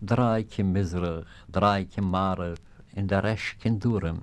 drei kim Mizrach, drei kim Marev, in der Resch kin Durem.